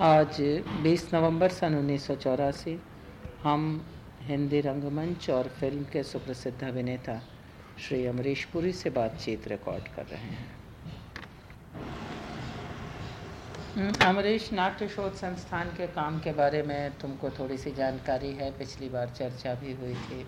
आज 20 नवंबर सन उन्नीस सौ चौरासी हम हिंदी रंगमंच और फ़िल्म के सुप्रसिद्ध अभिनेता श्री अमरीश पुरी से बातचीत रिकॉर्ड कर रहे हैं। हम्म, अमरीश नाट्य शोध संस्थान के काम के बारे में तुमको थोड़ी सी जानकारी है। पिछली बार चर्चा भी हुई थी।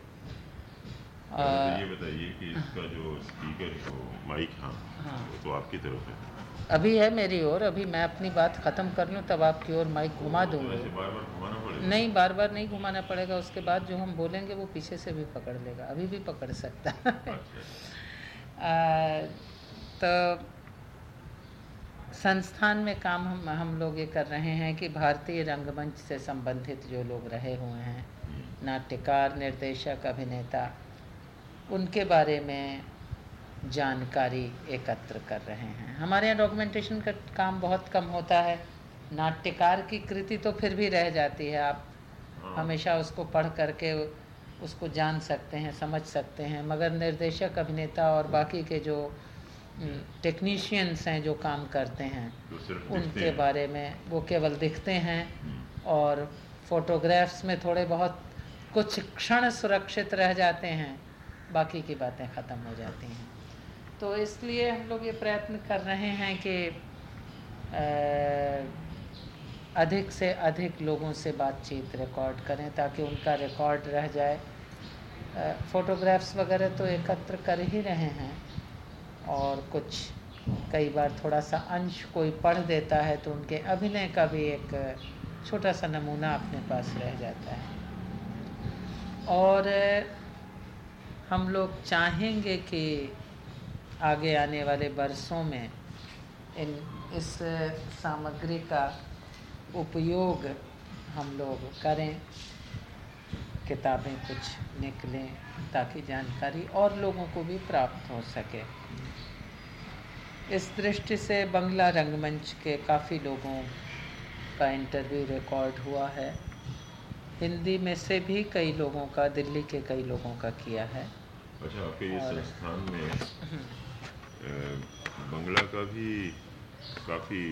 आ, ये बताइए कि इसका जो स्पीकर है वो माइक हाँ, हाँ। तो आपकी तरफ़ है। अभी है मेरी ओर अभी मैं अपनी बात ख़त्म कर लूँ तब आपकी ओर माइक घुमा तो दूँगी नहीं बार बार नहीं घुमाना पड़ेगा उसके बाद जो हम बोलेंगे वो पीछे से भी पकड़ लेगा अभी भी पकड़ सकता है अच्छा। तो संस्थान में काम हम हम लोग ये कर रहे हैं कि भारतीय रंगमंच से संबंधित जो लोग रहे हुए हैं हम्म। नाट्यकार निर्देशक अभिनेता उनके बारे में जानकारी एकत्र कर रहे हैं। हमारे यहाँ डॉक्यूमेंटेशन का काम बहुत कम होता है। नाट्यकार की कृति तो फिर भी रह जाती है। आप हाँ। हमेशा उसको पढ़ करके उसको जान सकते हैं समझ सकते हैं। मगर निर्देशक अभिनेता और बाकी के जो टेक्नीशियंस हैं जो काम करते हैं उनके बारे में वो केवल दिखते हैं हम्म। और फोटोग्राफ्स में थोड़े बहुत कुछ क्षण सुरक्षित रह जाते हैं। बाकी की बातें ख़त्म हो जाती हैं। तो इसलिए हम लोग ये प्रयत्न कर रहे हैं कि अधिक से अधिक लोगों से बातचीत रिकॉर्ड करें ताकि उनका रिकॉर्ड रह जाए। फ़ोटोग्राफ्स वगैरह तो एकत्र कर ही रहे हैं और कुछ, कई बार थोड़ा सा अंश कोई पढ़ देता है तो उनके अभिनय का भी एक छोटा सा नमूना अपने पास रह जाता है। और हम लोग चाहेंगे कि आगे आने वाले बरसों में इन इस सामग्री का उपयोग हम लोग करें किताबें कुछ निकलें ताकि जानकारी और लोगों को भी प्राप्त हो सके। इस दृष्टि से बंगला रंगमंच के काफ़ी लोगों का इंटरव्यू रिकॉर्ड हुआ है। हिंदी में से भी कई लोगों का दिल्ली के कई लोगों का किया है। अच्छा आपके ये संस्थान में हम्म। बंगला का भी काफ़ी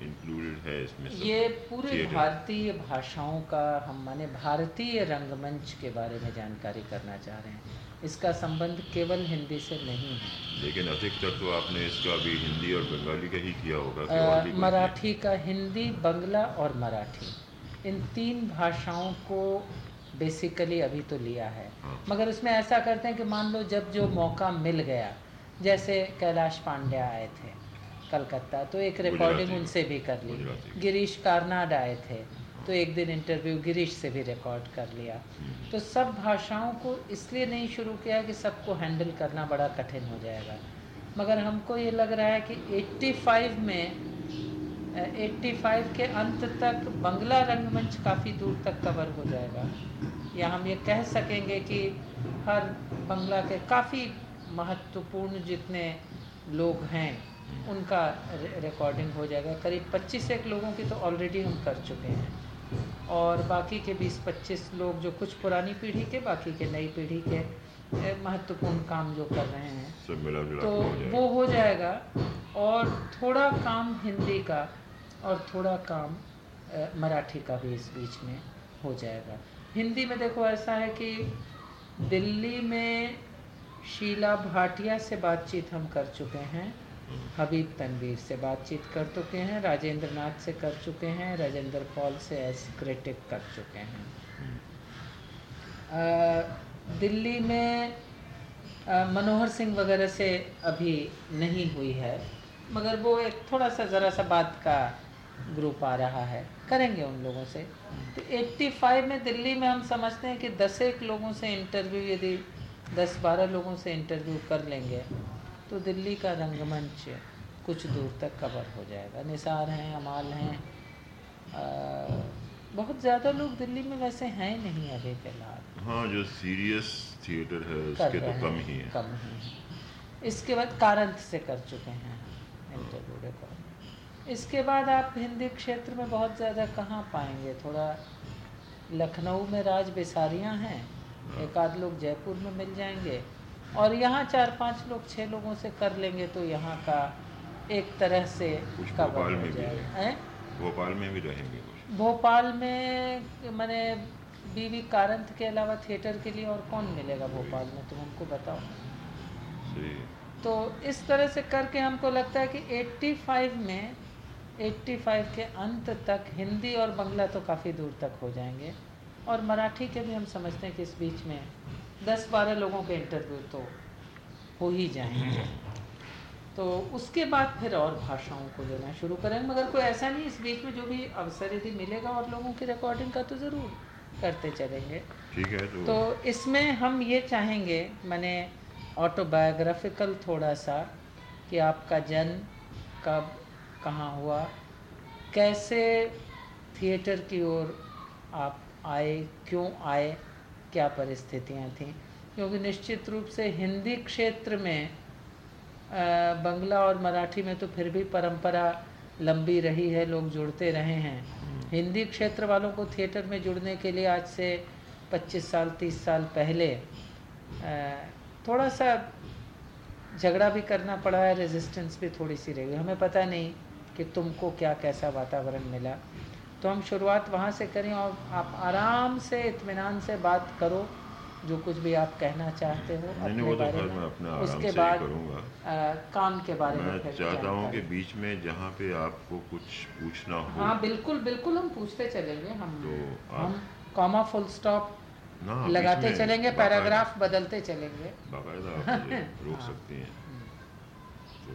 इंक्लूडेड है इसमें सब ये पूरे भारतीय भाषाओं का हम माने भारतीय रंगमंच के बारे में जानकारी करना चाह रहे हैं। इसका संबंध केवल हिंदी से नहीं है। लेकिन अधिकतर तो आपने इसका अभी हिंदी और बंगाली का ही किया होगा मराठी का हिंदी बंगला और मराठी। इन तीन भाषाओं को बेसिकली अभी तो लिया है। हाँ। मगर उसमें ऐसा करते हैं कि मान लो जब जो मौका मिल गया जैसे कैलाश पांड्या आए थे कलकत्ता तो एक रिकॉर्डिंग उनसे भी कर ली। गिरीश कारनाड आए थे तो एक दिन इंटरव्यू गिरीश से भी रिकॉर्ड कर लिया। हम्म। तो सब भाषाओं को इसलिए नहीं शुरू किया कि सबको हैंडल करना बड़ा कठिन हो जाएगा। मगर हमको ये लग रहा है कि 85 में 85 के अंत तक बंगला रंगमंच काफ़ी दूर तक कवर हो जाएगा। या हम ये कह सकेंगे कि हर बंगला के काफ़ी महत्वपूर्ण जितने लोग हैं उनका रिकॉर्डिंग हो जाएगा। करीब 25 एक लोगों की तो ऑलरेडी हम कर चुके हैं। और बाकी के 20-25 लोग जो कुछ पुरानी पीढ़ी के बाकी के नई पीढ़ी के महत्वपूर्ण काम जो कर रहे हैं तो वो हो जाएगा। और थोड़ा काम हिंदी का और थोड़ा काम मराठी का भी इस बीच में हो जाएगा। हिंदी में देखो ऐसा है कि दिल्ली में शीला भाटिया से बातचीत हम कर चुके हैं। हबीब तनवीर से बातचीत कर चुके हैं। राजेंद्र नाथ से कर चुके हैं। राजेंद्र पॉल से एस क्रिटिक कर चुके हैं। आ, दिल्ली में आ, मनोहर सिंह वगैरह से अभी नहीं हुई है मगर वो एक थोड़ा सा ज़रा सा बात का ग्रुप आ रहा है। करेंगे उन लोगों से। तो 85 में दिल्ली में हम समझते हैं कि दस एक लोगों से इंटरव्यू यदि दस बारह लोगों से इंटरव्यू कर लेंगे तो दिल्ली का रंगमंच कुछ दूर तक कवर हो जाएगा। निसार हैं अमाल हैं बहुत ज़्यादा लोग दिल्ली में वैसे हैं नहीं अभी फ़िलहाल। हाँ जो सीरियस थिएटर है उसके तो कम ही है। कम ही है। इसके बाद कारंत से कर चुके हैं इंटरव्यू रिकॉर्ड इसके बाद आप हिंदी क्षेत्र में बहुत ज़्यादा कहाँ पाएँगे? थोड़ा लखनऊ में राज बेसारियाँ हैं एक आध लोग जयपुर में मिल जाएँगे। और यहाँ चार पाँच लोग छह लोगों से कर लेंगे तो यहाँ का एक तरह से कवर हो जाएगा। भोपाल में भी रहेंगे भोपाल में मैंने बीवी कारंत के अलावा थिएटर के लिए और कौन मिलेगा भोपाल में? तुम हमको बताओ। तो इस तरह से करके हमको लगता है कि 85 में 85 के अंत तक हिंदी और बंगला तो काफ़ी दूर तक हो जाएँगे। और मराठी के भी हम समझते हैं कि इस बीच में दस बारह लोगों के इंटरव्यू तो हो ही जाएँगे। तो उसके बाद फिर और भाषाओं को लेना शुरू करेंगे। मगर कोई ऐसा नहीं इस बीच में जो भी अवसर यदि मिलेगा और लोगों की रिकॉर्डिंग का तो ज़रूर करते चलेंगे। ठीक है तो, तो इसमें हम ये चाहेंगे मैंने ऑटोबायोग्राफिकल थोड़ा सा कि आपका जन्म कब कहाँ हुआ कैसे थिएटर की ओर आप आए क्यों आए क्या परिस्थितियाँ थीं? क्योंकि निश्चित रूप से हिंदी क्षेत्र में बंगला और मराठी में तो फिर भी परंपरा लंबी रही है लोग जुड़ते रहे हैं। हिंदी क्षेत्र वालों को थिएटर में जुड़ने के लिए आज से 25 साल 30 साल पहले थोड़ा सा झगड़ा भी करना पड़ा है रेजिस्टेंस भी थोड़ी सी रही हमें पता नहीं कि तुमको क्या कैसा वातावरण मिला। तो हम शुरुआत वहाँ से करें और आप आराम से इतमान से बात करो जो कुछ भी आप कहना चाहते हो अपने वो तो बारे में। अपने आराम उसके बाद करूँगा। काम के बारे में मैं चाहता हूँ कि बीच में जहाँ पे आपको कुछ पूछना हो। हाँ बिल्कुल बिल्कुल हम पूछते चलेंगे। हम तो हम कॉमा फुल स्टॉप लगाते चलेंगे पैराग्राफ बदलते चलेंगे। बाकायदा आप रोक सकते हैं। तो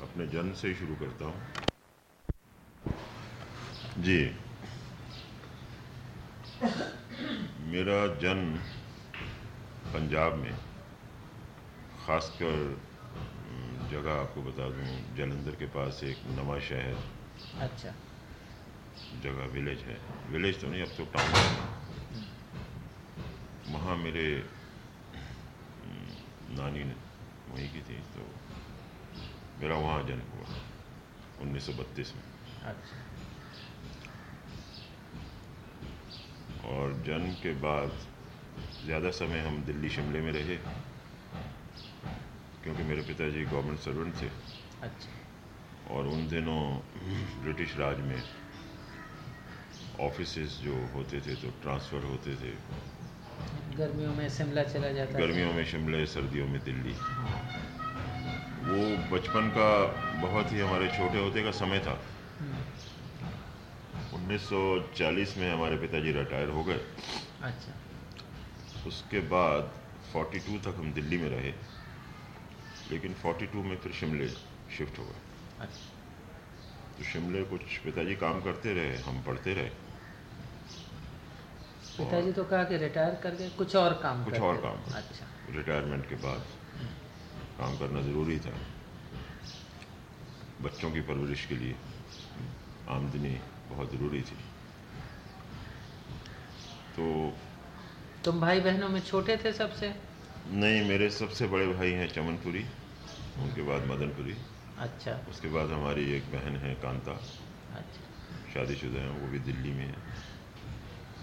अपने जन्म से शुरू करता हूँ। जी। मेरा जन्म पंजाब में ख़ासकर जगह आपको बता दूँ जलंधर के पास एक नवा शहर। अच्छा। जगह विलेज है। विलेज तो नहीं अब तो टाउन है। वहाँ मेरे नानी ने वहीं की थी तो मेरा वहाँ जन्म हुआ 1932 में। अच्छा। और जन्म के बाद ज़्यादा समय हम दिल्ली शिमले में रहे क्योंकि मेरे पिताजी गवर्नमेंट सर्वेंट थे। अच्छा। और उन दिनों ब्रिटिश राज में ऑफ़िस जो होते थे तो ट्रांसफ़र होते थे। गर्मियों में शिमला चला जाता गर्मियों में शिमले सर्दियों में दिल्ली। वो बचपन का बहुत ही हमारे छोटे होते का समय था। 1940 में हमारे पिताजी रिटायर हो गए। अच्छा। उसके बाद 42 तक हम दिल्ली में रहे लेकिन 42 में फिर शिमले शिफ्ट हो गए। अच्छा। तो शिमले कुछ पिताजी काम करते रहे हम पढ़ते रहे। पिताजी तो कहा कि रिटायर कर गए कुछ और काम कुछ और काम अच्छा। रिटायरमेंट के बाद काम करना ज़रूरी था। बच्चों की परवरिश के लिए आमदनी बहुत ज़रूरी थी। तो तुम भाई बहनों में छोटे थे सबसे? नहीं मेरे सबसे बड़े भाई हैं चमनपुरी उनके बाद मदनपुरी। अच्छा। उसके बाद हमारी एक बहन है कांता। अच्छा। शादीशुदा हैं वो भी दिल्ली में है।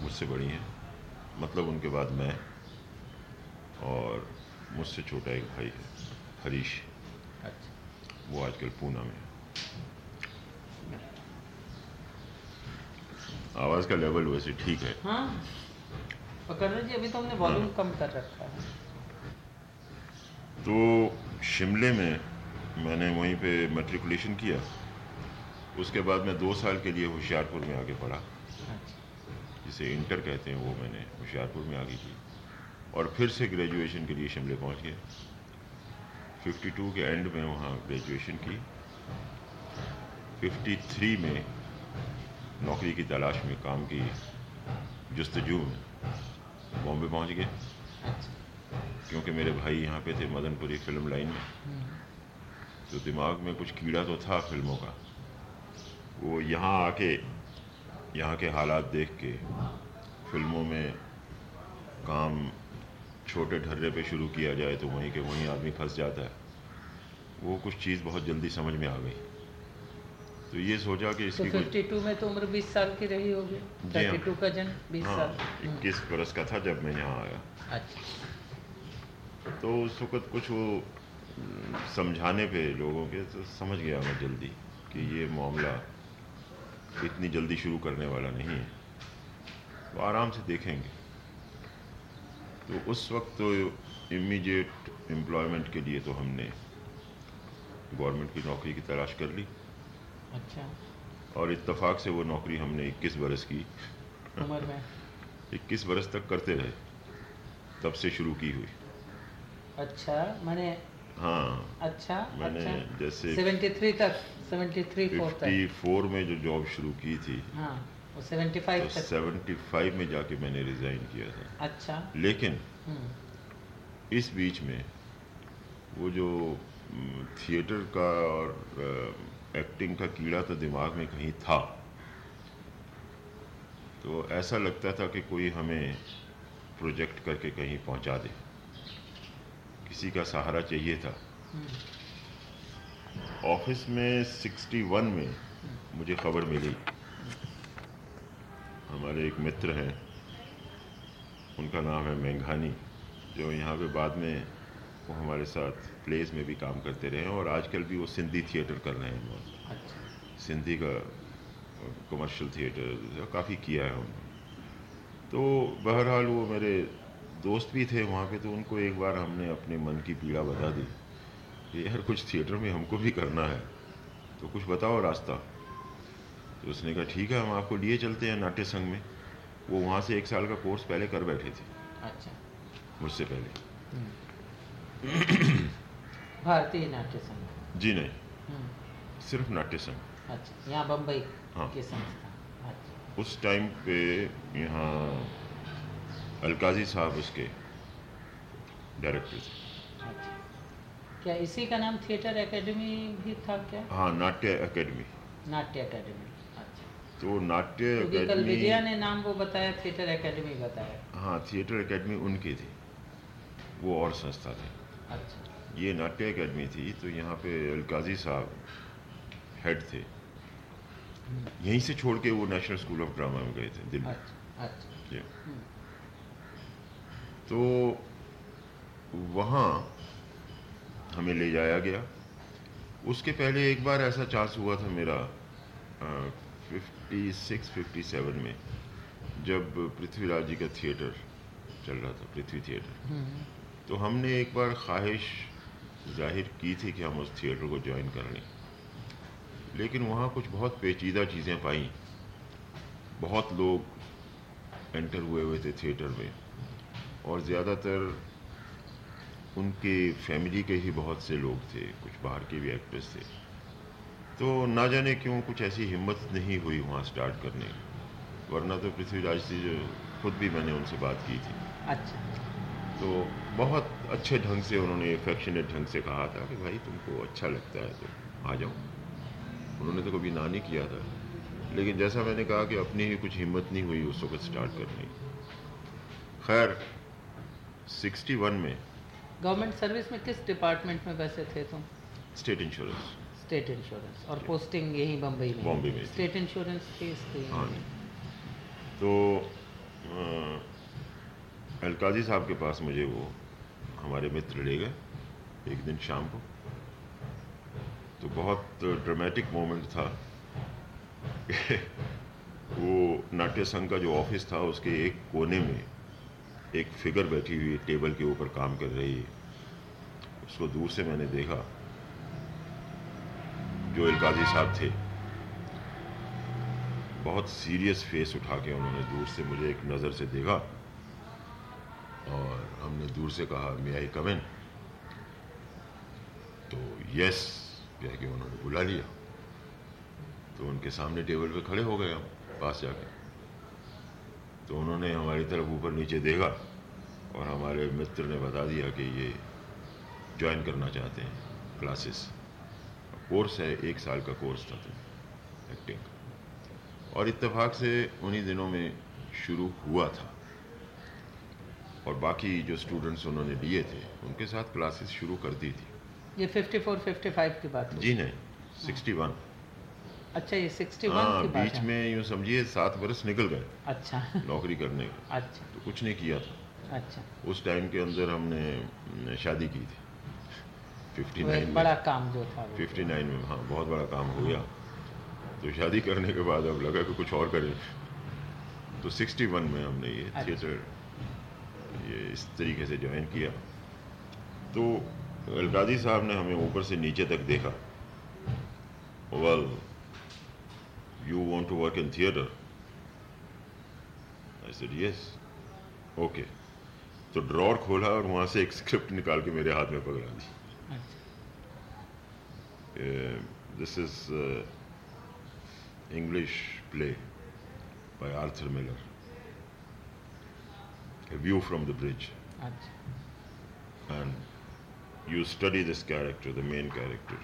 मुझसे बड़ी हैं। मतलब उनके बाद मैं और मुझसे छोटा एक भाई है हरीश। अच्छा। वो आजकल पूना में है। आवाज़ का लेवल वैसे ठीक है। हाँ। जी अभी तो हमने वॉल्यूम कम कर रखा है। तो शिमले में मैंने वहीं पे मेट्रिकुलेशन किया। उसके बाद मैं दो साल के लिए होशियारपुर में आगे पढ़ा। अच्छा। जिसे इंटर कहते हैं वो मैंने होशियारपुर में आगे की। और फिर से ग्रेजुएशन के लिए शिमले पहुँच गया। 52 के एंड में वहाँ ग्रेजुएशन की। 53 में नौकरी की तलाश में काम की जस्तजू में बॉम्बे पहुँच गए। क्योंकि मेरे भाई यहाँ पे थे मदनपुरी फ़िल्म लाइन में। तो दिमाग में कुछ कीड़ा तो था फ़िल्मों का। वो यहाँ आके, यहाँ के हालात देख के फ़िल्मों में काम छोटे ढर्रे पे शुरू किया जाए तो वहीं के वहीं आदमी फंस जाता है। वो कुछ चीज़ बहुत जल्दी समझ में आ गई। तो ये सोचा कि तो इसकी कुछ 52 में तो उम्र 20 साल की रही होगी। जी हाँ। 32 का जन्म 20 हाँ साल। इक्कीस बरस का था जब मैं यहाँ आया। अच्छा। तो उस वक्त कुछ वो समझाने पे लोगों के तो समझ गया मैं जल्दी कि ये मामला इतनी जल्दी शुरू करने वाला नहीं है। तो आराम से देखेंगे। तो उस वक्त तो इमीडिएट एम्प्लॉयमेंट के लिए तो हमने गवर्नमेंट की नौकरी की तलाश कर ली। अच्छा। और इत्तेफाक से वो नौकरी हमने 21 बरस की। उम्र में। 21 बरस तक करते रहे। तब से शुरू की हुई। अच्छा मैंने हाँ। अच्छा मैंने अच्छा। जैसे 73 तक 73 फोर तक। 54 में जो जॉब शुरू की थी हाँ वो 75 तो 75 तक 75 में जाके मैंने रिजाइन किया था। अच्छा। लेकिन हम्म, इस बीच में वो जो थिएटर का और एक्टिंग का कीड़ा तो दिमाग में कहीं था। तो ऐसा लगता था कि कोई हमें प्रोजेक्ट करके कहीं पहुँचा दे। किसी का सहारा चाहिए था। ऑफ़िस में 61 में मुझे खबर मिली। हमारे एक मित्र हैं। उनका नाम है मेघानी, जो यहाँ पे बाद में वो हमारे साथ प्लेस में भी काम करते रहे और आजकल भी वो सिंधी थिएटर कर रहे हैं अच्छा। सिंधी का कमर्शियल थिएटर काफ़ी किया है उन्होंने। तो बहरहाल वो मेरे दोस्त भी थे वहाँ पे तो उनको एक बार हमने अपने मन की पीड़ा बता दी कि यार कुछ थिएटर में हमको भी करना है तो कुछ बताओ रास्ता। तो उसने कहा ठीक है हम आपको लिए चलते हैं नाट्य संघ में। वो वहाँ से एक साल का कोर्स पहले कर बैठे थे। अच्छा। मुझसे पहले। हम्म। भारतीय नाट्य संघ। जी नहीं। हम्म, सिर्फ़ नाट्य संघ। अच्छा यहाँ बम्बई हाँ। की संस्था अच्छा। उस टाइम पे यहाँ अलकाजी साहब उसके डायरेक्टर थे। अच्छा। क्या इसी का नाम थिएटर एकेडमी भी था क्या? हाँ नाट्य एकेडमी नाट्य एकेडमी अच्छा। तो नाट्य क्योंकि कल विजया ने नाम वो बताया थिएटर एकेडमी बताया। हाँ थिएटर एकेडमी उनकी थी। वो और संस्था थी। अच्छा। ये नाट्य एकेडमी थी तो यहाँ पे अलकाजी साहब हेड थे। यहीं से छोड़ के वो नेशनल स्कूल ऑफ़ ड्रामा में गए थे दिल्ली। अच्छा अच्छा। हम्म, तो वहाँ हमें ले जाया गया। उसके पहले एक बार ऐसा चांस हुआ था मेरा फिफ्टी सिक्स फिफ्टी सेवन में जब पृथ्वीराज जी का थिएटर चल रहा था पृथ्वी थिएटर हम्म, तो हमने एक बार ख्वाहिश ज़ाहिर की थी कि हम उस थिएटर को ज्वाइन कर लें। लेकिन वहाँ कुछ बहुत पेचीदा चीज़ें पाई। बहुत लोग एंटर हुए हुए थे थिएटर में। और ज़्यादातर उनके फैमिली के ही बहुत से लोग थे, कुछ बाहर के भी एक्टर्स थे। तो ना जाने क्यों कुछ ऐसी हिम्मत नहीं हुई वहाँ स्टार्ट करने। वरना तो पृथ्वीराज जी जो खुद भी मैंने उनसे बात की थी। अच्छा। तो बहुत अच्छे ढंग से उन्होंने एफेक्शनेट ढंग से कहा था कि भाई तुमको अच्छा लगता है तो आ जाओ। उन्होंने तो कभी ना नहीं किया था। लेकिन जैसा मैंने कहा कि अपनी ही कुछ हिम्मत नहीं हुई उस वक्त स्टार्ट करने की। खैर 61 में गवर्नमेंट सर्विस में किस डिपार्टमेंट में वैसे थे तुम? स्टेट इंश्योरेंस स्टेट इंश्योरेंस और पोस्टिंग यही बम्बई में। बॉम्बे में स्टेट इंश्योरेंस थी इसकी हाँ तो अ, अलकाजी साहब के पास मुझे वो हमारे मित्र ले गए, एक दिन शाम को। तो बहुत ड्रामेटिक मोमेंट था वो नाट्य संघ का जो ऑफ़िस था, उसके एक कोने में एक फिगर बैठी हुई टेबल के ऊपर काम कर रही। है उसको दूर से मैंने देखा, जो अलकाजी साहब थे। बहुत सीरियस फेस उठा के उन्होंने दूर से मुझे एक नज़र से देखा। और हमने दूर से कहा मे आई कम इन तो यस कह के उन्होंने बुला लिया। तो उनके सामने टेबल पे खड़े हो गए हम, पास जाके। तो उन्होंने हमारी तरफ़ ऊपर नीचे देखा और हमारे मित्र ने बता दिया कि ये ज्वाइन करना चाहते हैं क्लासेस कोर्स है, एक साल का कोर्स था तो एक्टिंग का। और इत्तेफाक से उन्हीं दिनों में शुरू हुआ था। और बाकी जो स्टूडेंट्स उन्होंने लिए थे उनके साथ क्लासेस शुरू कर दी थी। ये 54 55 की बात जी नहीं सिक्सटी वन अच्छा ये 61 हाँ की बात बीच है। में यूँ समझिए सात बरस निकल गए अच्छा। नौकरी करने के। अच्छा। तो कुछ नहीं किया था। अच्छा। उस टाइम के अंदर हमने शादी की थी। फिफ्टी वो एक नाइन बड़ा काम जो था वो। फिफ्टी नाइन में हाँ बहुत बड़ा काम हो गया। तो शादी करने के बाद अब लगा कि कुछ और करें। तो सिक्सटी वन में हमने ये अच्छा। थिएटर ये इस तरीके से ज्वाइन किया। तो अलकादी साहब ने हमें ऊपर से नीचे तक देखा। Well you want to work in theatre I said yes okay तो ड्रॉर खोला और वहाँ से एक स्क्रिप्ट निकाल के मेरे हाथ में पकड़ा दी। This is English play by Arthur play view from the bridge, अच्छा and you study this character, the main character,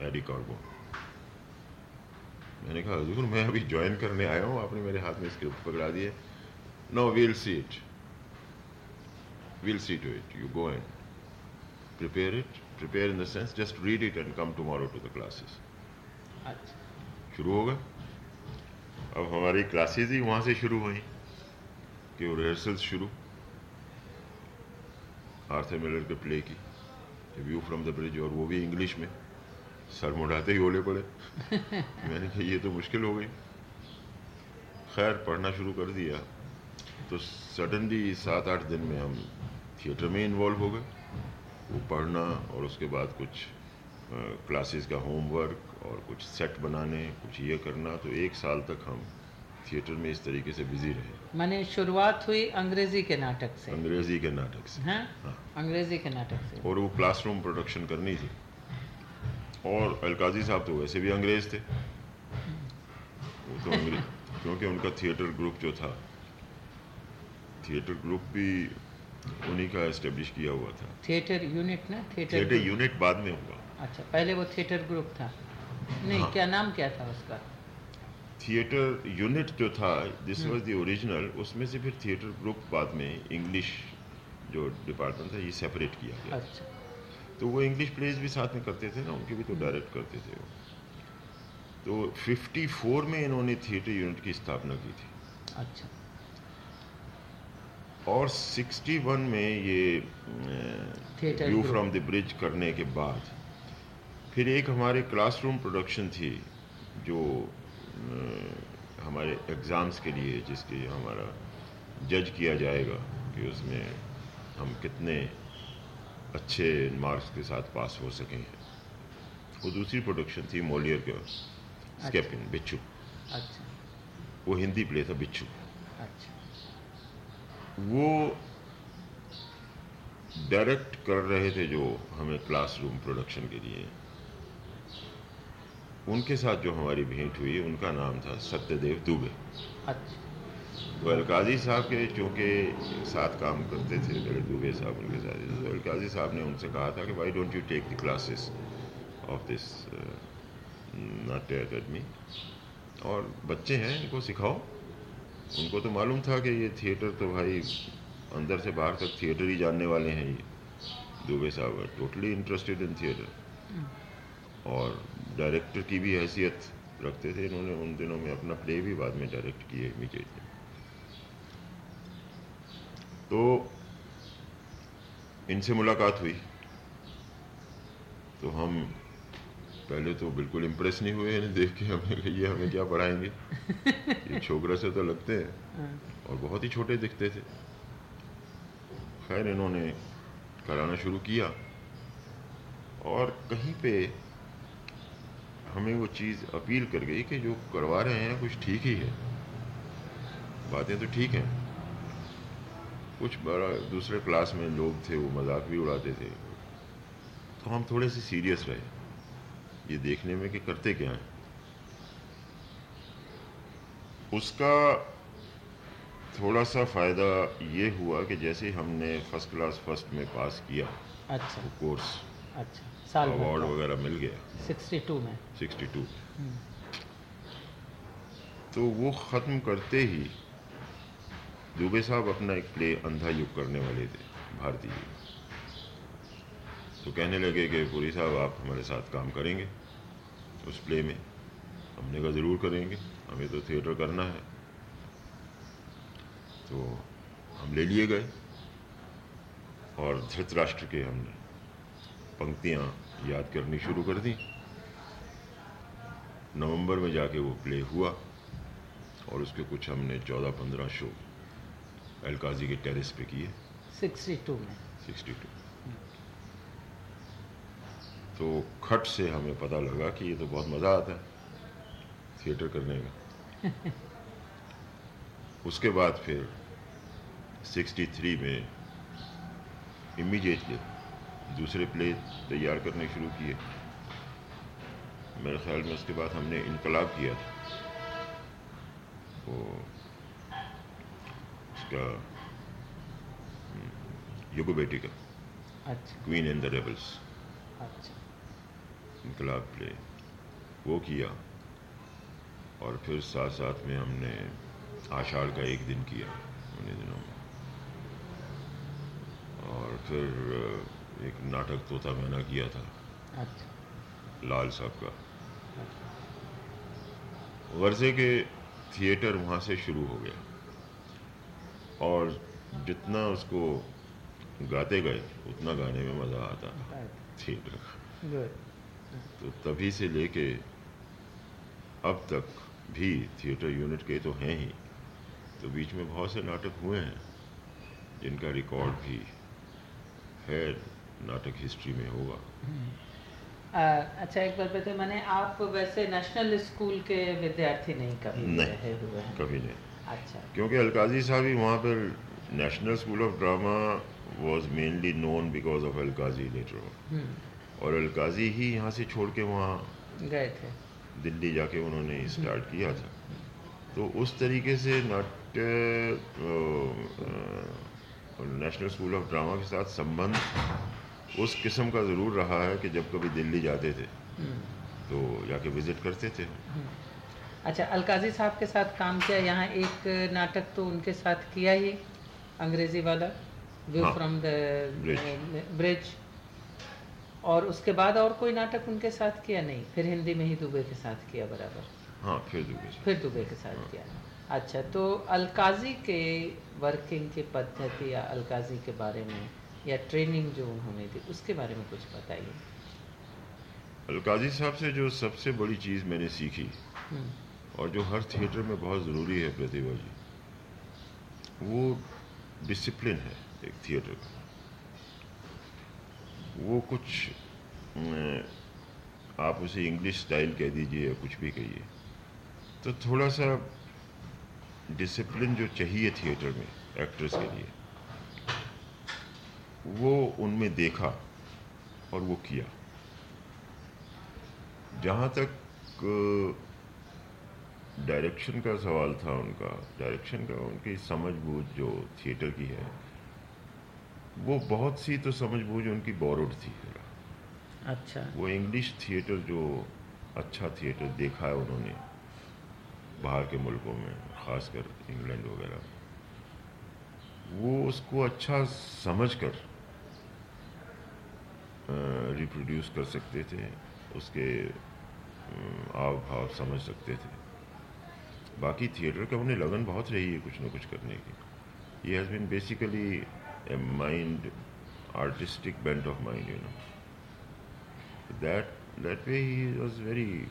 Eddie Carbo. मैंने कहा हजूर मैं अभी ज्वाइन करने आया हूँ आपने मेरे हाथ में स्क्रिप्ट पकड़ा दिए no we'll see it we'll see to it you go and prepare it prepare in the sense just read it and come tomorrow to the classes अच्छा शुरू होगा अब हमारी क्लासेस ही वहाँ से शुरू हुई कि रिहर्सल्स शुरू आर्थर मिलर के प्ले की। व्यू फ्रॉम द ब्रिज और वो भी इंग्लिश में। सर मुड़ाते ही ओले पड़े। मैंने कहा ये तो मुश्किल हो गई। खैर पढ़ना शुरू कर दिया। तो सडनली सात आठ दिन में हम थिएटर में इन्वॉल्व हो गए। वो पढ़ना और उसके बाद कुछ क्लासेस का होमवर्क और कुछ सेट बनाने कुछ ये करना तो एक साल तक हम थिएटर में इस तरीके से बिज़ी रहे। मैंने शुरुआत हुई अंग्रेज़ी के नाटक से। अंग्रेज़ी के नाटक से। हैं? हाँ। अंग्रेज़ी के नाटक से। और वो क्लासरूम प्रोडक्शन करनी थी। और अलकाजी साहब तो वैसे भी अंग्रेज़ थे। वो तो अंग्रेज़ क्योंकि उनका थिएटर ग्रुप जो था थिएटर ग्रुप भी उन्हीं का एस्टेब्लिश किया हुआ था। थिएटर यूनिट ना? थिएटर थिएटर यूनिट बाद में हुआ अच्छा पहले वो थिएटर ग्रुप था। नहीं हाँ। क्या नाम क्या था उसका? थिएटर यूनिट जो था दिस वाज द ओरिजिनल उसमें से फिर थिएटर ग्रुप बाद में इंग्लिश जो डिपार्टमेंट था ये सेपरेट किया गया। अच्छा। तो वो इंग्लिश प्लेज भी साथ में करते थे ना उनके भी तो डायरेक्ट करते थे वो। तो 54 में इन्होंने थिएटर यूनिट की स्थापना की थी। अच्छा। और 61 में ये व्यू फ्रॉम द ब्रिज करने के बाद फिर एक हमारे क्लासरूम प्रोडक्शन थी जो हमारे एग्ज़ाम्स के लिए जिसके हमारा जज किया जाएगा कि उसमें हम कितने अच्छे मार्क्स के साथ पास हो सकें वो दूसरी प्रोडक्शन थी मोलियर का स्केपिन बिच्छू अच्छा। वो हिंदी प्ले था बिच्छू अच्छा। वो डायरेक्ट कर रहे थे जो हमें क्लासरूम प्रोडक्शन के लिए। उनके साथ जो हमारी भेंट हुई उनका नाम था सत्यदेव दुबे। अच्छा। तो अलकाजी साहब के चूँकि साथ काम करते थे मेरे दुबे साहब उनके साथ तो अलकाजी साहब ने उनसे कहा था कि why don't you take the classes of this नाट्य अकेडमी और बच्चे हैं इनको सिखाओ। उनको तो मालूम था कि ये थिएटर तो भाई अंदर से बाहर तक थिएटर ही जानने वाले हैं ये। दुबे साहब टोटली इंटरेस्टेड इन थिएटर और डायरेक्टर की भी हैसियत रखते थे इन्होंने उन दिनों में अपना प्ले भी बाद में डायरेक्ट किए इमीडिएटली तो इनसे मुलाकात हुई। तो हम पहले तो बिल्कुल इम्प्रेस नहीं हुए इन्हें देख के हमने कहा ये हमें क्या पढ़ाएँगे? ये छोकरा से तो लगते हैं। हाँ, और बहुत ही छोटे दिखते थे। खैर इन्होंने कराना शुरू किया। और कहीं पे हमें वो चीज़ अपील कर गई कि जो करवा रहे हैं कुछ ठीक ही है। बातें तो ठीक हैं। कुछ बड़ा दूसरे क्लास में लोग थे वो मज़ाक भी उड़ाते थे। तो हम थोड़े से सीरियस रहे। ये देखने में कि करते क्या हैं। उसका थोड़ा सा फ़ायदा ये हुआ कि जैसे हमने फ़र्स्ट क्लास फ़र्स्ट में पास किया। अच्छा। वो कोर्स अच्छा। साल अवार्ड वगैरह मिल गया। सिक्सटी टू में। 62 हम्म, तो वो ख़त्म करते ही दुबे साहब अपना एक प्ले अंधा युग करने वाले थे भारतीय। तो कहने लगे कि पुरी साहब आप हमारे साथ काम करेंगे उस प्ले में। हमने कहा ज़रूर करेंगे। हमें तो थिएटर करना है। तो हम ले लिए गए और धृतराष्ट्र के हमने पंक्तियाँ याद करनी शुरू कर दी। नवंबर में जाके वो प्ले हुआ और उसके कुछ हमने चौदह पंद्रह शो अलकाजी के टेरिस पे किए। 62 में। 62 तो खट से हमें पता लगा कि ये तो बहुत मज़ा आता है थिएटर करने में। उसके बाद फिर 63 में इमीडिएटली दूसरे प्ले तैयार करने शुरू किए। मेरे ख्याल में उसके बाद हमने इनकलाब किया था। वो उसका युगो बेटी का। अच्छा। क्वीन एंड द रेबल्स अच्छा। इनकलाब प्ले वो किया। और फिर साथ साथ में हमने आषाढ़ का एक दिन किया। उन्हीं दिनों में। और फिर एक नाटक तोता मैना किया था। अच्छा। लाल साहब का। वर्जे के थिएटर वहाँ से शुरू हो गया। और जितना उसको गाते गए उतना गाने में मज़ा आता थिएटर का। तो तभी से लेके अब तक भी थिएटर यूनिट के तो हैं ही। तो बीच में बहुत से नाटक हुए हैं जिनका रिकॉर्ड भी है। नाटक हिस्ट्री में होगा। आ, अच्छा एक बार बताइए मैंने आप वैसे नेशनल स्कूल के विद्यार्थी नहीं कभी नहीं। हुए हैं? कभी नहीं। अच्छा। क्योंकि अलकाजी साहब ही वहाँ पर National School of Drama was mainly known because of Alkazi later hmm, और अलकाजी ही यहाँ से छोड़ के वहाँ गए थे। दिल्ली जाके उन्होंने स्टार्ट किया था। तो उस तरीके से नाट्य नेशनल स्कूल ऑफ़ ड्रामा के साथ संबंध उस किस्म का ज़रूर रहा है कि जब कभी दिल्ली जाते थे तो जाके विज़िट करते थे। अच्छा अलकाजी साहब के साथ काम किया यहाँ एक नाटक तो उनके साथ किया ही अंग्रेज़ी वाला व्यू फ्रॉम द ब्रिज और उसके बाद और कोई नाटक उनके साथ किया नहीं फिर हिंदी में ही दुबे के साथ किया बराबर। हाँ फिर दुबई से फिर दुबे के साथ हाँ। किया। अच्छा तो अलकाजी के वर्किंग की पद्धति या अलकाजी के बारे में या ट्रेनिंग जो उन्होंने दी उसके बारे में कुछ बताइए। अलकाजी साहब से जो सबसे बड़ी चीज़ मैंने सीखी हम्म, और जो हर थिएटर में बहुत ज़रूरी है प्रतिभा जी वो डिसिप्लिन है एक थिएटर का। वो कुछ आप उसे इंग्लिश स्टाइल कह दीजिए या कुछ भी कहिए तो थोड़ा सा डिसिप्लिन जो चाहिए थिएटर में एक्टर्स के लिए वो उनमें देखा और वो किया। जहाँ तक डायरेक्शन का सवाल था उनका डायरेक्शन का उनकी समझ बूझ जो थिएटर की है वो बहुत सी तो समझ बूझ उनकी बोरोड थी। अच्छा। वो इंग्लिश थिएटर जो अच्छा थिएटर देखा है उन्होंने बाहर के मुल्कों में ख़ासकर इंग्लैंड वगैरह वो उसको अच्छा समझकर रिप्रोड्यूस कर सकते थे उसके आव भाव समझ सकते थे बाकी थिएटर का उन्हें लगन बहुत रही है कुछ ना कुछ करने की ये has been basically a mind bent of mind, you know. That that way he was very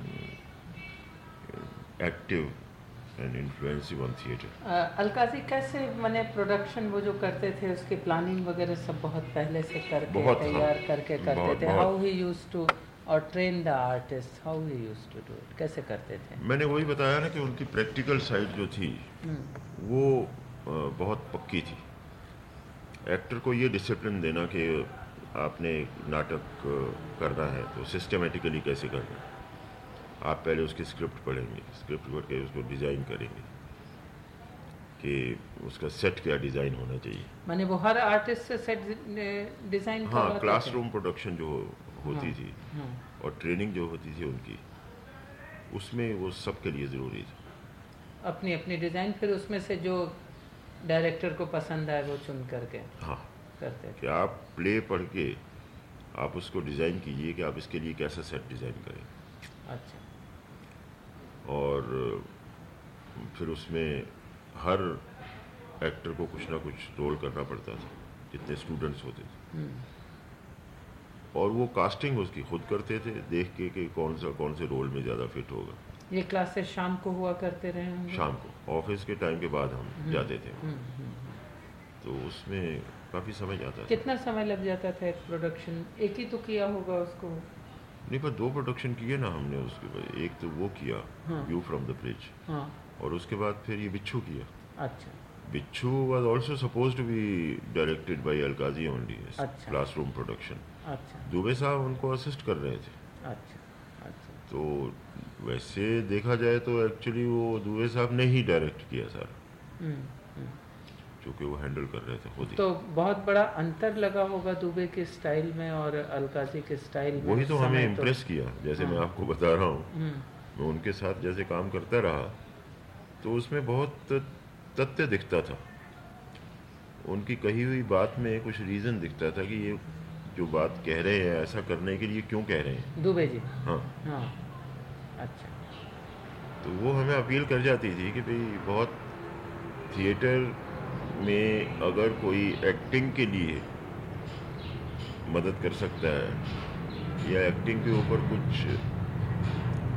mm, active influensive on theatre. Uh, Alkazi कैसे मैंने प्रोडक्शन वो जो करते थे उसकी प्लानिंग वगैरह सब बहुत पहले से करके हाँ। तैयार करके करते बहुत, थे हाउ ही यूज़ टू और train the artist how he used to do it कैसे करते थे? मैंने वही बताया ना कि उनकी प्रैक्टिकल साइड जो थी हम्म, वो बहुत पक्की थी। एक्टर को ये डिसिप्लिन देना कि आपने नाटक करना है तो सिस्टमेटिकली कैसे करना है। आप पहले उसकी स्क्रिप्ट पढ़ेंगे। स्क्रिप्ट पढ़ के उसको डिज़ाइन करेंगे कि उसका सेट क्या डिज़ाइन होना चाहिए। मैंने वो हर आर्टिस्ट से सेट डिज़ाइन हाँ क्लासरूम प्रोडक्शन जो होती हाँ, थी हाँ, और ट्रेनिंग जो होती थी उनकी उसमें वो सबके लिए ज़रूरी था। अपनी अपनी डिज़ाइन फिर उसमें से जो डायरेक्टर को पसंद आए वो चुन करके हाँ। करते कि आप प्ले पढ़ के आप उसको डिज़ाइन कीजिए कि आप इसके लिए कैसा सेट डिज़ाइन करें। अच्छा। और फिर उसमें हर एक्टर को कुछ ना कुछ रोल करना पड़ता था जितने स्टूडेंट्स होते थे। हम्म, और वो कास्टिंग उसकी खुद करते थे देख के कि कौन सा कौन से रोल में ज़्यादा फिट होगा। ये क्लासेस शाम को हुआ करते रहे शाम को। ऑफ़िस के टाइम के बाद हम हम्म। जाते थे। हम्म। तो उसमें काफ़ी समय जाता था। कितना समय लग जाता था एक प्रोडक्शन एक ही तो किया होगा उसको? नहीं पर दो प्रोडक्शन किए ना हमने उसके बाद। एक तो वो किया। व्यू फ्रॉम द ब्रिज और उसके बाद फिर ये बिच्छू किया। अच्छा। Bichhu was also supposed to be directed by Alkazi only अच्छा। क्लासरूम प्रोडक्शन अच्छा। दुबे साहब उनको असिस्ट कर रहे थे। अच्छा अच्छा। तो वैसे देखा जाए तो एक्चुअली वो दुबे साहब ने ही डायरेक्ट किया सर। क्योंकि वो हैंडल कर रहे थे खुद ही। तो बहुत बड़ा अंतर लगा होगा दुबे के स्टाइल में और अलकाजी के स्टाइल में वही तो हमें इम्प्रेस किया जैसे मैं हाँ। आपको बता रहा हूँ। हम्म, मैं उनके साथ जैसे काम करता रहा तो उसमें बहुत तथ्य दिखता था। उनकी कही हुई बात में कुछ रीज़न दिखता था कि ये जो बात कह रहे हैं ऐसा करने के लिए क्यों कह रहे हैं। दुबे जी। हाँ। हाँ। अच्छा। तो वो हमें अपील कर जाती थी कि भाई बहुत थिएटर में अगर कोई एक्टिंग के लिए मदद कर सकता है या एक्टिंग के ऊपर कुछ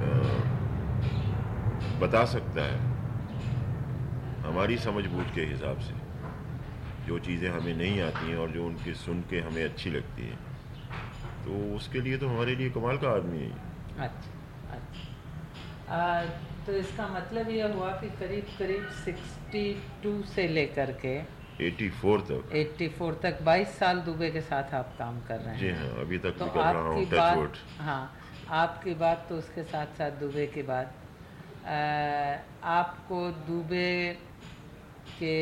अ, बता सकता है हमारी समझ बूझ के हिसाब से जो चीज़ें हमें नहीं आती हैं और जो उनके सुन के हमें अच्छी लगती हैं तो उसके लिए तो हमारे लिए कमाल का आदमी है अच्छा अच्छा। आ, तो इसका मतलब यह हुआ कि करीब करीब 62 से लेकर के 84 तक। 84 तक 22 साल दुबे के साथ आप काम कर रहे हैं। जी हैं अभी तक तो कर रहा हूँ बात हाँ आपकी बात तो उसके साथ साथ दुबे की बात आ, आपको दुबे के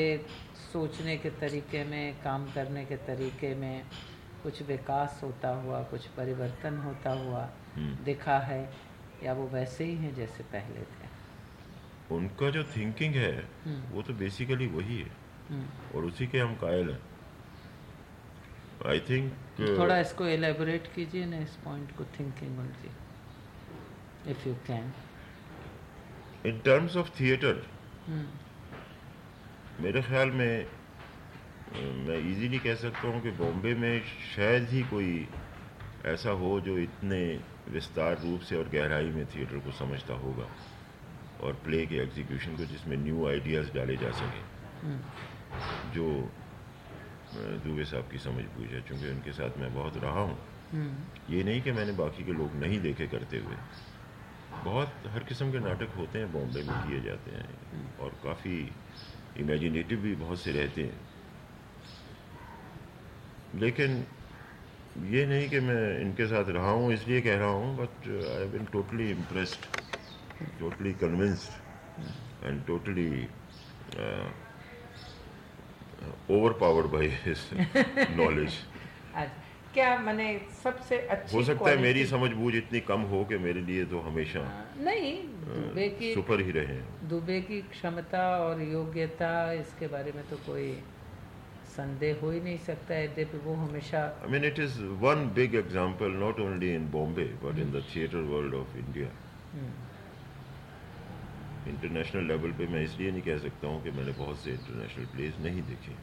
सोचने के तरीके में काम करने के तरीके में कुछ विकास होता हुआ कुछ परिवर्तन होता हुआ हम्म। दिखा है या वो वैसे ही हैं जैसे पहले थे? उनका जो थिंकिंग है। वो तो बेसिकली वही है। और उसी के हम कायल हैं आई थिंक थोड़ा इसको एलेबोरेट कीजिए ना इस पॉइंट को थिंकिंग उनकी if you can in terms of theatre मेरे ख्याल में मैं इजीली कह सकता हूँ कि बॉम्बे में शायद ही कोई ऐसा हो जो इतने विस्तार रूप से और गहराई में थिएटर को समझता होगा। और प्ले के एग्जीक्यूशन को जिसमें न्यू आइडियाज़ डाले जा सकें। जो अ, दुबे साहब की समझ बूझ है चूँकि उनके साथ मैं बहुत रहा हूँ। ये नहीं कि मैंने बाकी के लोग नहीं देखे करते हुए। बहुत हर किस्म के नाटक होते हैं बॉम्बे में किए जाते हैं। और काफ़ी इमेजिनेटिव भी बहुत से रहते हैं। लेकिन ये नहीं कि मैं इनके साथ रहा हूँ इसलिए कह रहा हूँ but I been totally impressed totally convinced and totally overpowered by his knowledge अच्छा क्या मैंने सबसे अच्छी हो सकता है मेरी समझ बूझ इतनी कम हो कि मेरे लिए तो हमेशा हाँ, नहीं दुबे की सुपर ही रहे। दुबे की क्षमता और योग्यता इसके बारे में तो कोई संदेह हो ही नहीं सकता है। यद्यपि वो हमेशा I mean, it is one big example, not only in Bombay, but in the theatre world of India. International level पे मैं इसलिए नहीं कह सकता हूँ कि मैंने बहुत से इंटरनेशनल प्लेस नहीं देखे।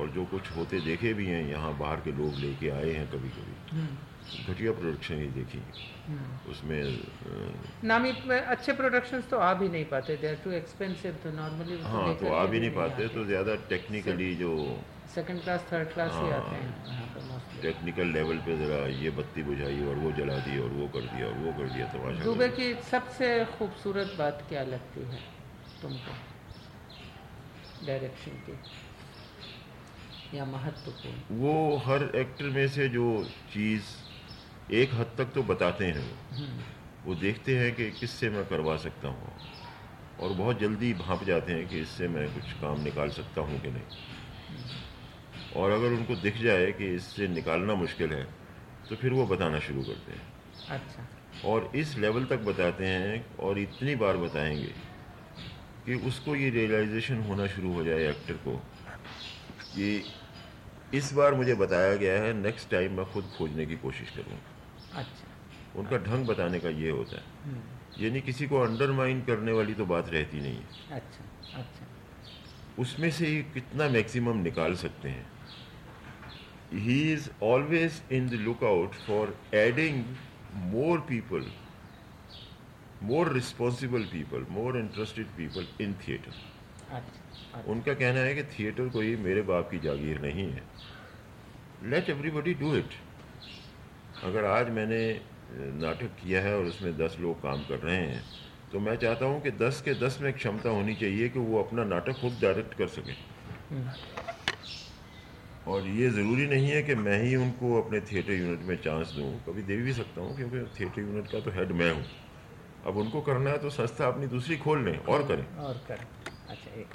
और जो कुछ होते देखे भी हैं यहाँ बाहर के लोग लेके आए हैं कभी कभी घटिया प्रोडक्शन ही देखी। उसमें नामी अच्छे प्रोडक्शंस तो आ भी नहीं पाते। दे आर टू एक्सपेंसिव तो नॉर्मली हाँ तो आ भी नहीं पाते तो ज़्यादा टेक्निकली जो सेकंड क्लास थर्ड क्लास ही हाँ। आते हैं टेक्निकल लेवल पे ज़रा ये बत्ती बुझाई और वो जला दी और वो कर दिया और वो कर दिया तमाशा दुबे की सबसे खूबसूरत बात क्या लगती है तुमको? डायरेक्शन की। या महत्वपूर्ण? वो हर एक्टर में से जो चीज़ एक हद तक तो बताते हैं वो। वो देखते हैं कि किससे मैं करवा सकता हूँ। और बहुत जल्दी भाप जाते हैं कि इससे मैं कुछ काम निकाल सकता हूँ कि नहीं। और अगर उनको दिख जाए कि इससे निकालना मुश्किल है तो फिर वो बताना शुरू करते हैं। अच्छा। और इस लेवल तक बताते हैं और इतनी बार बताएँगे कि उसको ये रियलाइजेशन होना शुरू हो जाए एक्टर को कि इस बार मुझे बताया गया है नेक्स्ट टाइम मैं खुद खोजने की कोशिश करूँगा। अच्छा। उनका ढंग बताने का ये होता है। यानी किसी को अंडरमाइन करने वाली तो बात रहती नहीं है। अच्छा अच्छा। उसमें से कितना मैक्सिमम निकाल सकते हैं। He is always in the lookout for adding more people, more responsible people, more interested people in theatre. अच्छा अच्छा। उनका कहना है कि थिएटर कोई मेरे बाप की जागीर नहीं है। लेट एवरीबडी डू इट अगर आज मैंने नाटक किया है और उसमें दस लोग काम कर रहे हैं तो मैं चाहता हूँ कि दस के दस में क्षमता होनी चाहिए कि वो अपना नाटक खुद डायरेक्ट कर सके। और ये ज़रूरी नहीं है कि मैं ही उनको अपने थिएटर यूनिट में चांस दूँ। कभी दे भी सकता हूँ, क्योंकि थिएटर यूनिट का तो हेड मैं हूँ। अब उनको करना है तो संस्था अपनी दूसरी खोल लें और करें। और करें। अच्छा एक